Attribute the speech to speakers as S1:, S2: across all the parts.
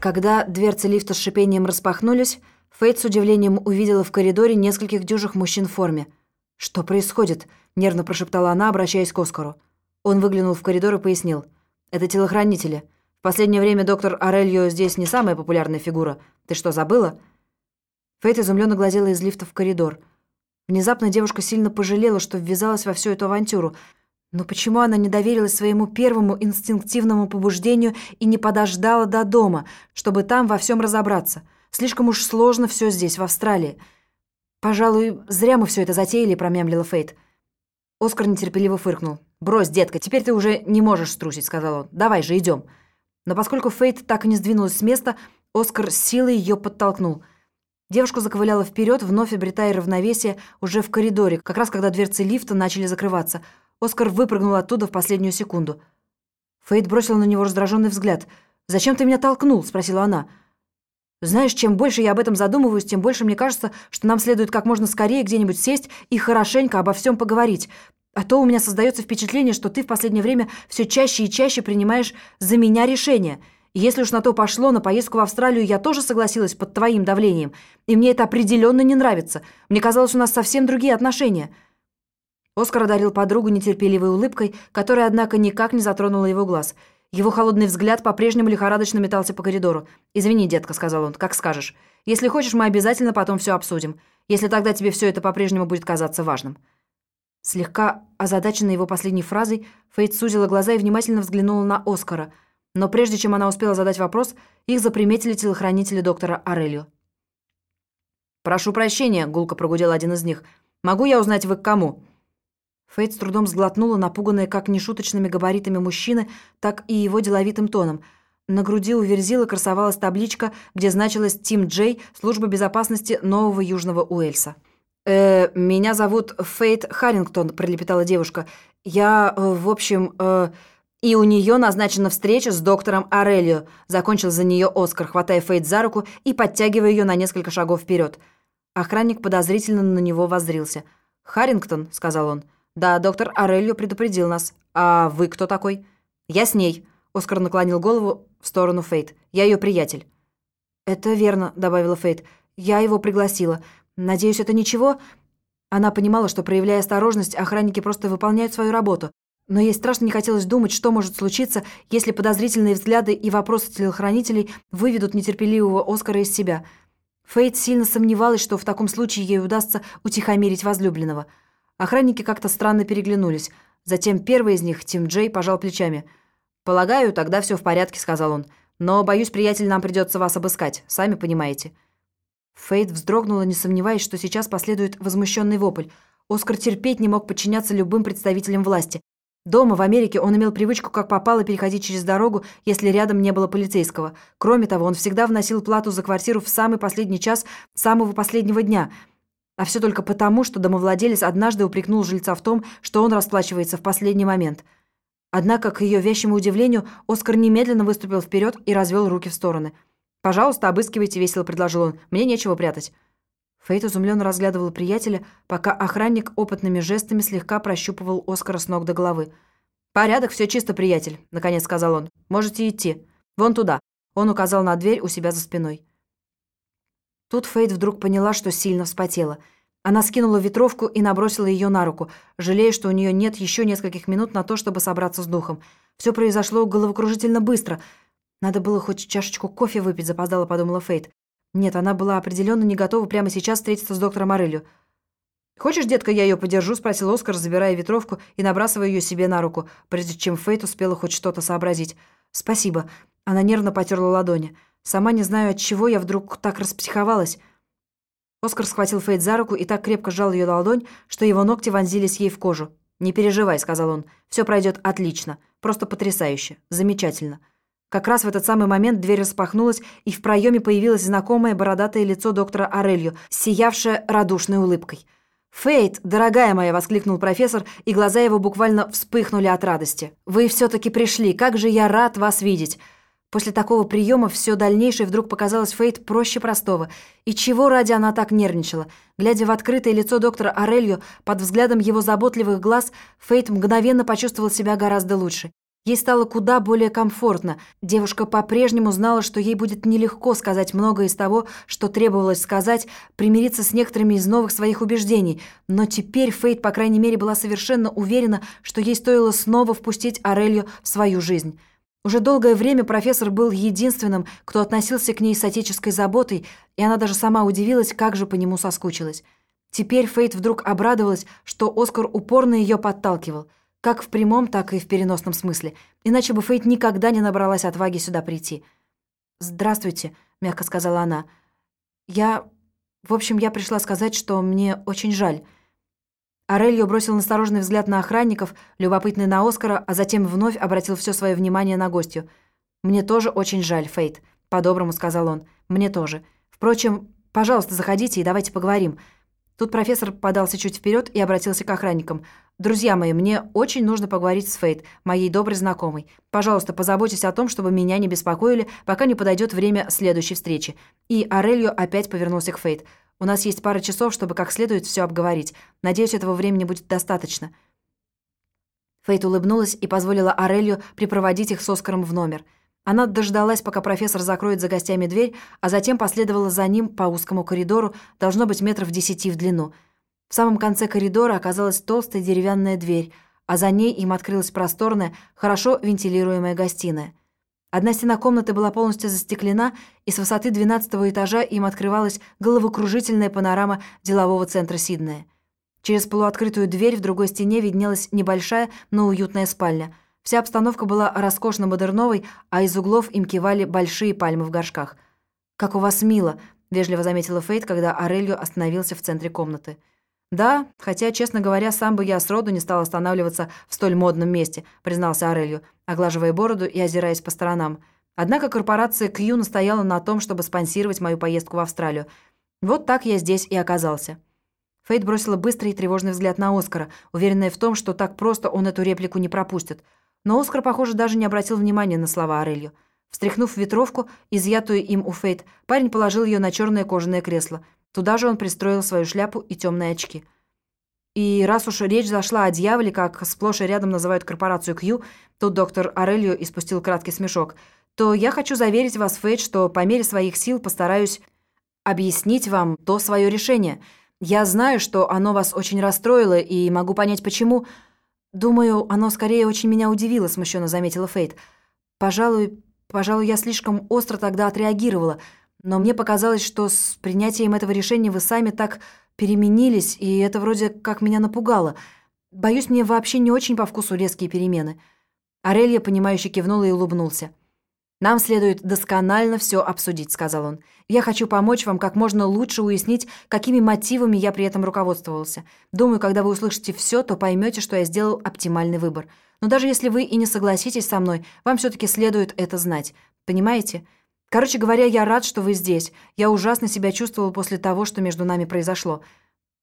S1: Когда дверцы лифта с шипением распахнулись, Фейт с удивлением увидела в коридоре нескольких дюжих мужчин в форме. «Что происходит?» — нервно прошептала она, обращаясь к Оскару. Он выглянул в коридор и пояснил. «Это телохранители. В последнее время доктор Орельо здесь не самая популярная фигура. Ты что, забыла?» Фейт изумленно глазела из лифта в коридор. Внезапно девушка сильно пожалела, что ввязалась во всю эту авантюру — но почему она не доверилась своему первому инстинктивному побуждению и не подождала до дома, чтобы там во всем разобраться? Слишком уж сложно все здесь, в Австралии. «Пожалуй, зря мы все это затеяли», — промямлила Фейт. Оскар нетерпеливо фыркнул. «Брось, детка, теперь ты уже не можешь струсить», — сказал он. «Давай же, идем». Но поскольку Фейт так и не сдвинулась с места, Оскар силой ее подтолкнул. Девушка заковыляла вперед, вновь обретая равновесие уже в коридоре, как раз когда дверцы лифта начали закрываться — Оскар выпрыгнул оттуда в последнюю секунду. Фейт бросила на него раздраженный взгляд. «Зачем ты меня толкнул?» — спросила она. «Знаешь, чем больше я об этом задумываюсь, тем больше мне кажется, что нам следует как можно скорее где-нибудь сесть и хорошенько обо всем поговорить. А то у меня создается впечатление, что ты в последнее время все чаще и чаще принимаешь за меня решения. Если уж на то пошло, на поездку в Австралию я тоже согласилась под твоим давлением. И мне это определенно не нравится. Мне казалось, у нас совсем другие отношения». Оскар одарил подругу нетерпеливой улыбкой, которая, однако, никак не затронула его глаз. Его холодный взгляд по-прежнему лихорадочно метался по коридору. «Извини, детка», — сказал он, — «как скажешь. Если хочешь, мы обязательно потом все обсудим. Если тогда тебе все это по-прежнему будет казаться важным». Слегка озадаченная его последней фразой, Фейт сузила глаза и внимательно взглянула на Оскара. Но прежде чем она успела задать вопрос, их заприметили телохранители доктора Орелио. «Прошу прощения», — гулко прогудел один из них. «Могу я узнать, вы к кому?» Фейт с трудом сглотнула, напуганная как нешуточными габаритами мужчины, так и его деловитым тоном. На груди у Верзила красовалась табличка, где значилась «Тим Джей, служба безопасности Нового Южного Уэльса». «Э, меня зовут Фейт Харрингтон», — пролепетала девушка. «Я, э, в общем, э, и у нее назначена встреча с доктором Орелио», — закончил за нее Оскар, хватая Фейт за руку и подтягивая ее на несколько шагов вперед. Охранник подозрительно на него воззрился. «Харрингтон», — сказал он, — «Да, доктор Орельо предупредил нас. А вы кто такой?» «Я с ней», — Оскар наклонил голову в сторону Фейт. «Я ее приятель». «Это верно», — добавила Фейт. «Я его пригласила. Надеюсь, это ничего?» Она понимала, что, проявляя осторожность, охранники просто выполняют свою работу. Но ей страшно не хотелось думать, что может случиться, если подозрительные взгляды и вопросы телохранителей выведут нетерпеливого Оскара из себя. Фейт сильно сомневалась, что в таком случае ей удастся утихомирить возлюбленного — Охранники как-то странно переглянулись. Затем первый из них, Тим Джей, пожал плечами. «Полагаю, тогда все в порядке», — сказал он. «Но, боюсь, приятель, нам придется вас обыскать, сами понимаете». Фейт вздрогнула, не сомневаясь, что сейчас последует возмущенный вопль. Оскар терпеть не мог подчиняться любым представителям власти. Дома, в Америке, он имел привычку как попало переходить через дорогу, если рядом не было полицейского. Кроме того, он всегда вносил плату за квартиру в самый последний час самого последнего дня — а все только потому, что домовладелец однажды упрекнул жильца в том, что он расплачивается в последний момент. Однако, к ее вещему удивлению, Оскар немедленно выступил вперед и развел руки в стороны. «Пожалуйста, обыскивайте», — весело предложил он. «Мне нечего прятать». Фейт изумленно разглядывал приятеля, пока охранник опытными жестами слегка прощупывал Оскара с ног до головы. «Порядок, все чисто, приятель», — наконец сказал он. «Можете идти. Вон туда». Он указал на дверь у себя за спиной. Тут Фейт вдруг поняла, что сильно вспотела. Она скинула ветровку и набросила ее на руку, жалея, что у нее нет еще нескольких минут на то, чтобы собраться с духом. Все произошло головокружительно быстро. Надо было хоть чашечку кофе выпить, запоздала, подумала Фейт. Нет, она была определенно не готова прямо сейчас встретиться с доктором Орелью. «Хочешь, детка, я ее подержу?» — спросил Оскар, забирая ветровку и набрасывая ее себе на руку, прежде чем Фейт успела хоть что-то сообразить. «Спасибо». Она нервно потерла ладони. Сама не знаю, от чего я вдруг так распсиховалась. Оскар схватил Фейт за руку и так крепко сжал ее ладонь, что его ногти вонзились ей в кожу. «Не переживай», — сказал он. «Все пройдет отлично. Просто потрясающе. Замечательно». Как раз в этот самый момент дверь распахнулась, и в проеме появилось знакомое бородатое лицо доктора Орелью, сиявшее радушной улыбкой. «Фейт, дорогая моя!» — воскликнул профессор, и глаза его буквально вспыхнули от радости. «Вы все-таки пришли! Как же я рад вас видеть!» После такого приема все дальнейшее вдруг показалось Фейт проще простого. И чего ради она так нервничала? Глядя в открытое лицо доктора Орелью, под взглядом его заботливых глаз, Фейт мгновенно почувствовал себя гораздо лучше. Ей стало куда более комфортно. Девушка по-прежнему знала, что ей будет нелегко сказать многое из того, что требовалось сказать, примириться с некоторыми из новых своих убеждений. Но теперь Фейт, по крайней мере, была совершенно уверена, что ей стоило снова впустить Арелью в свою жизнь. Уже долгое время профессор был единственным, кто относился к ней с отеческой заботой, и она даже сама удивилась, как же по нему соскучилась. Теперь Фейт вдруг обрадовалась, что Оскар упорно ее подталкивал – как в прямом, так и в переносном смысле. Иначе бы Фейт никогда не набралась отваги сюда прийти. «Здравствуйте», — мягко сказала она. «Я... В общем, я пришла сказать, что мне очень жаль». Арельо бросил настороженный взгляд на охранников, любопытный на Оскара, а затем вновь обратил все свое внимание на гостью. «Мне тоже очень жаль, Фейт», — по-доброму сказал он. «Мне тоже. Впрочем, пожалуйста, заходите и давайте поговорим». Тут профессор подался чуть вперед и обратился к охранникам. «Друзья мои, мне очень нужно поговорить с Фейт, моей доброй знакомой. Пожалуйста, позаботьтесь о том, чтобы меня не беспокоили, пока не подойдет время следующей встречи». И Арельо опять повернулся к Фейт. «У нас есть пара часов, чтобы как следует все обговорить. Надеюсь, этого времени будет достаточно». Фейт улыбнулась и позволила Арелью припроводить их с Оскаром в номер – она дождалась, пока профессор закроет за гостями дверь, а затем последовала за ним по узкому коридору, должно быть метров десяти в длину. В самом конце коридора оказалась толстая деревянная дверь, а за ней им открылась просторная, хорошо вентилируемая гостиная. Одна стена комнаты была полностью застеклена, и с высоты двенадцатого этажа им открывалась головокружительная панорама делового центра Сиднея. Через полуоткрытую дверь в другой стене виднелась небольшая, но уютная спальня – Вся обстановка была роскошно модерновой, а из углов им кивали большие пальмы в горшках. «Как у вас мило», — вежливо заметила Фейт, когда Арелью остановился в центре комнаты. «Да, хотя, честно говоря, сам бы я сроду не стал останавливаться в столь модном месте», — признался Арелью, оглаживая бороду и озираясь по сторонам. Однако корпорация Кью настояла на том, чтобы спонсировать мою поездку в Австралию. Вот так я здесь и оказался. Фейт бросила быстрый и тревожный взгляд на Оскара, уверенная в том, что так просто он эту реплику не пропустит — но Оскар, похоже, даже не обратил внимания на слова Арелью. Встряхнув ветровку, изъятую им у Фейт, парень положил ее на черное кожаное кресло. Туда же он пристроил свою шляпу и темные очки. И раз уж речь зашла о дьяволе, как сплошь и рядом называют корпорацию Кью, тут доктор Арелью испустил краткий смешок, то я хочу заверить вас, Фейт, что по мере своих сил постараюсь объяснить вам то свое решение. Я знаю, что оно вас очень расстроило, и могу понять, почему... «Думаю, оно скорее очень меня удивило», — смущенно заметила Фейт. «Пожалуй, пожалуй, я слишком остро тогда отреагировала, но мне показалось, что с принятием этого решения вы сами так переменились, и это вроде как меня напугало. Боюсь, мне вообще не очень по вкусу резкие перемены». Арелья, понимающе кивнула и улыбнулся. «Нам следует досконально все обсудить», — сказал он. «Я хочу помочь вам как можно лучше уяснить, какими мотивами я при этом руководствовался. Думаю, когда вы услышите все, то поймете, что я сделал оптимальный выбор. Но даже если вы и не согласитесь со мной, вам все-таки следует это знать. Понимаете? Короче говоря, я рад, что вы здесь. Я ужасно себя чувствовал после того, что между нами произошло».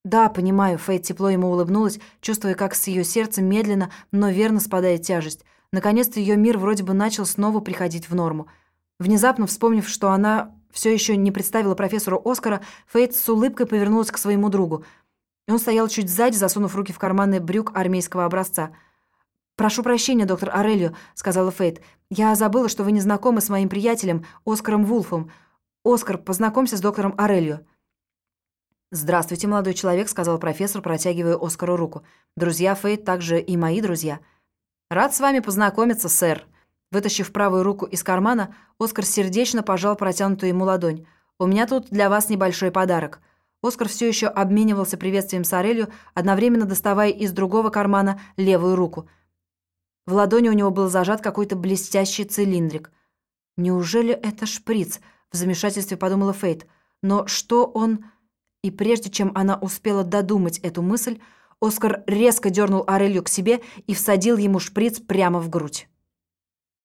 S1: «Да, понимаю», — Фейт тепло ему улыбнулась, чувствуя, как с ее сердца медленно, но верно спадает тяжесть. Наконец-то ее мир вроде бы начал снова приходить в норму. Внезапно вспомнив, что она все еще не представила профессору Оскара, Фейт с улыбкой повернулась к своему другу. Он стоял чуть сзади, засунув руки в карманы брюк армейского образца. «Прошу прощения, доктор Арелью», — сказала Фейт. «Я забыла, что вы не знакомы с моим приятелем Оскаром Вулфом. Оскар, познакомься с доктором Арелью». «Здравствуйте, молодой человек», — сказал профессор, протягивая Оскару руку. «Друзья Фейт также и мои друзья». «Рад с вами познакомиться, сэр». Вытащив правую руку из кармана, Оскар сердечно пожал протянутую ему ладонь. «У меня тут для вас небольшой подарок». Оскар все еще обменивался приветствием с Орелью, одновременно доставая из другого кармана левую руку. В ладони у него был зажат какой-то блестящий цилиндрик. «Неужели это шприц?» — в замешательстве подумала Фейт. «Но что он...» И прежде чем она успела додумать эту мысль, Оскар резко дернул Орелью к себе и всадил ему шприц прямо в грудь.